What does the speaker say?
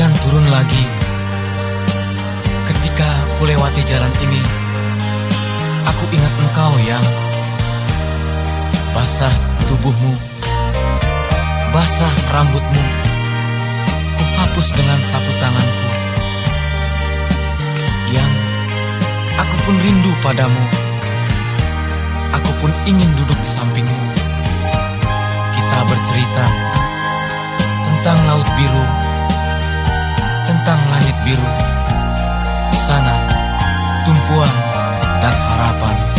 lagi ketika kulewati jalan ini, aku ingat engkau yang basah tubuhmu, basah rambutmu, ku hapus dengan sapu tanganku. Yang aku pun rindu padamu, aku pun ingin duduk di sampingmu. Kita bercerita tentang laut biru, bintang langit biru, sana tumpuan dan harapan.